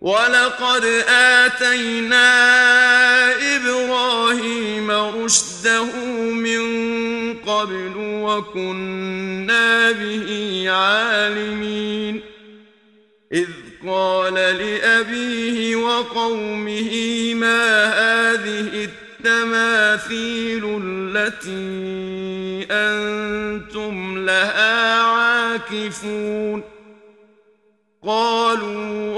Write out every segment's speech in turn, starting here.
وَلَقَدْ آتَيْنَا إِبْرَاهِيمَ رُشْدَهُ مِنْ قَبْلُ وَكُنَّا بِهِ عَالِمِينَ إِذْ قَالَ لِأَبِيهِ وَقَوْمِهِ مَا هَذِهِ التماثيل التي أنتم لها عاكفون قالوا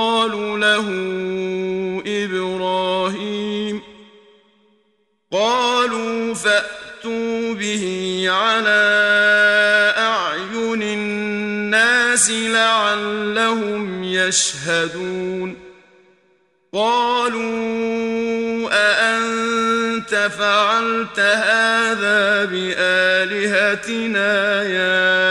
يقال له إبراهيم. قالوا فأتوا به على أعين الناس لعلهم يشهدون. قالوا أأنت فعلت هذا بآلهتنا يا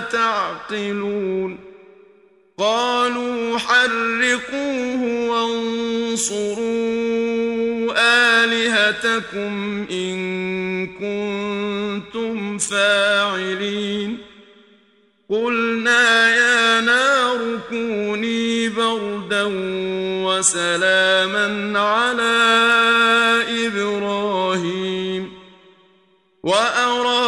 تعقلون قالوا حرقوه وانصروا آلهتكم إن كنتم فاعلين قلنا يا نار كوني بردا وسلاما على إبراهيم وارى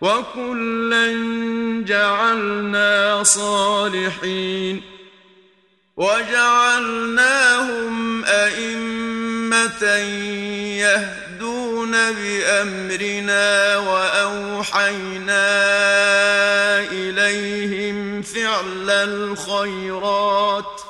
وَكُلًّا جَعَلْنَا صَالِحِينَ وَجَعَلْنَاهُمْ أَئِمَّةً يَهْدُونَ بِأَمْرِنَا وَأَوْحَيْنَا إِلَيْهِمْ فِعْلَ الْخَيْرَاتِ